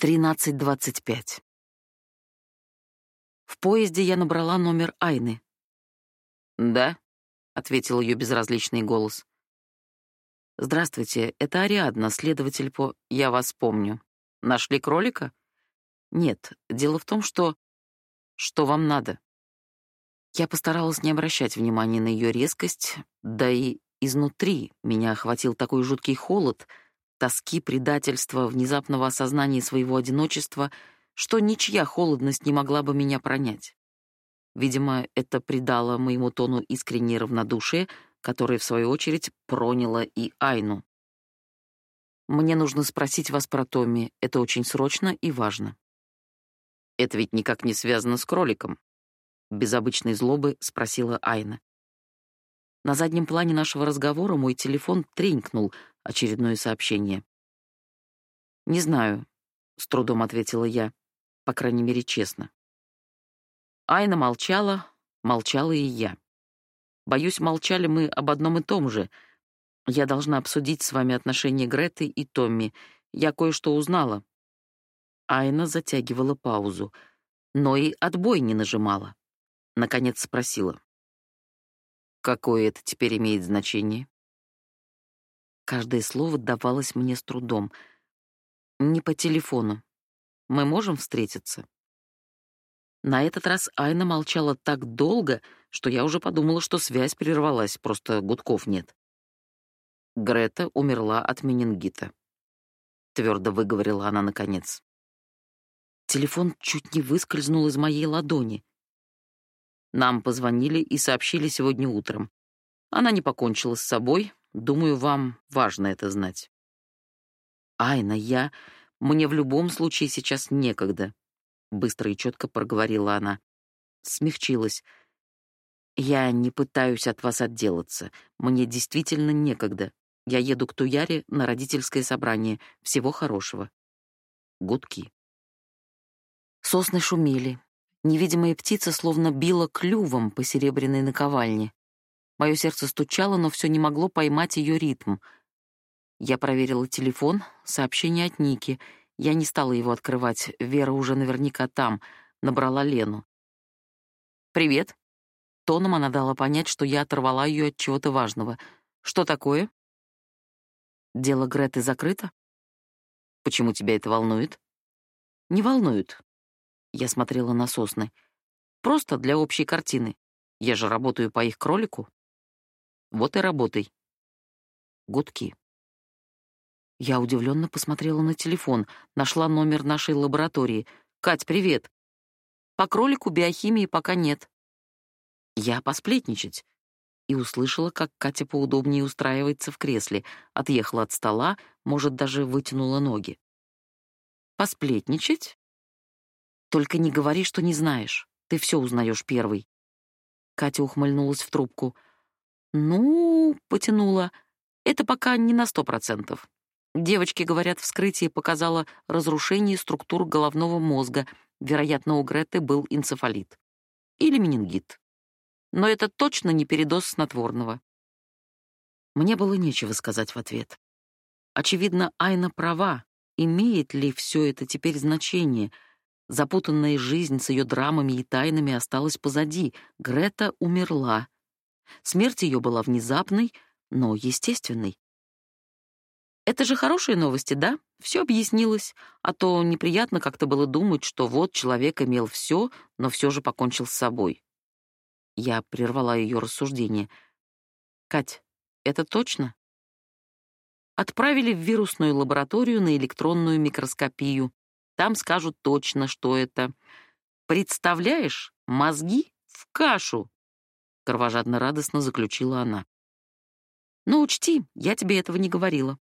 13.25. В поезде я набрала номер Айны. «Да», — ответил ее безразличный голос. «Здравствуйте, это Ариадна, следователь по... Я вас помню. Нашли кролика?» «Нет, дело в том, что... Что вам надо?» Я постаралась не обращать внимания на ее резкость, да и изнутри меня охватил такой жуткий холод — тоски, предательства, внезапного осознания своего одиночества, что ничья холодность не могла бы меня пронять. Видимо, это придало моему тону искреннее равнодушие, которое, в свою очередь, проняло и Айну. «Мне нужно спросить вас про Томми. Это очень срочно и важно». «Это ведь никак не связано с кроликом», — без обычной злобы спросила Айна. На заднем плане нашего разговора мой телефон тренькнул, очередное сообщение. «Не знаю», — с трудом ответила я, по крайней мере, честно. Айна молчала, молчала и я. Боюсь, молчали мы об одном и том же. Я должна обсудить с вами отношения Греты и Томми. Я кое-что узнала. Айна затягивала паузу, но и отбой не нажимала. Наконец спросила. «Какое это теперь имеет значение?» Каждое слово давалось мне с трудом. Не по телефону. Мы можем встретиться? На этот раз Айна молчала так долго, что я уже подумала, что связь прервалась, просто гудков нет. Грета умерла от менингита. Твердо выговорила она наконец. Телефон чуть не выскользнул из моей ладони. Нам позвонили и сообщили сегодня утром. Она не покончила с собой, Думаю, вам важно это знать. Айна, я... Мне в любом случае сейчас некогда. Быстро и четко проговорила она. Смягчилась. Я не пытаюсь от вас отделаться. Мне действительно некогда. Я еду к Туяре на родительское собрание. Всего хорошего. Гудки. Сосны шумели. Невидимая птица словно била клювом по серебряной наковальне. Мое сердце стучало, но все не могло поймать ее ритм. Я проверила телефон, сообщение от Ники. Я не стала его открывать, Вера уже наверняка там, набрала Лену. «Привет». Тоном она дала понять, что я оторвала ее от чего-то важного. «Что такое?» «Дело Греты закрыто?» «Почему тебя это волнует?» «Не волнует». Я смотрела на сосны. «Просто для общей картины. Я же работаю по их кролику». Вот и работай. Гудки. Я удивленно посмотрела на телефон, нашла номер нашей лаборатории. «Кать, привет!» «По кролику биохимии пока нет». «Я посплетничать» и услышала, как Катя поудобнее устраивается в кресле, отъехала от стола, может, даже вытянула ноги. «Посплетничать?» «Только не говори, что не знаешь. Ты все узнаешь первый». Катя ухмыльнулась в трубку — «Ну, — потянула, — это пока не на сто процентов. Девочки говорят, вскрытие показало разрушение структур головного мозга. Вероятно, у Греты был энцефалит. Или менингит. Но это точно не передоз снотворного. Мне было нечего сказать в ответ. Очевидно, Айна права. Имеет ли все это теперь значение? Запутанная жизнь с ее драмами и тайнами осталась позади. Грета умерла. Смерть ее была внезапной, но естественной. Это же хорошие новости, да? Все объяснилось, а то неприятно как-то было думать, что вот человек имел все, но все же покончил с собой. Я прервала ее рассуждение. Кать, это точно? Отправили в вирусную лабораторию на электронную микроскопию. Там скажут точно, что это. Представляешь, мозги в кашу кровожадно радостно заключила она. Но учти, я тебе этого не говорила.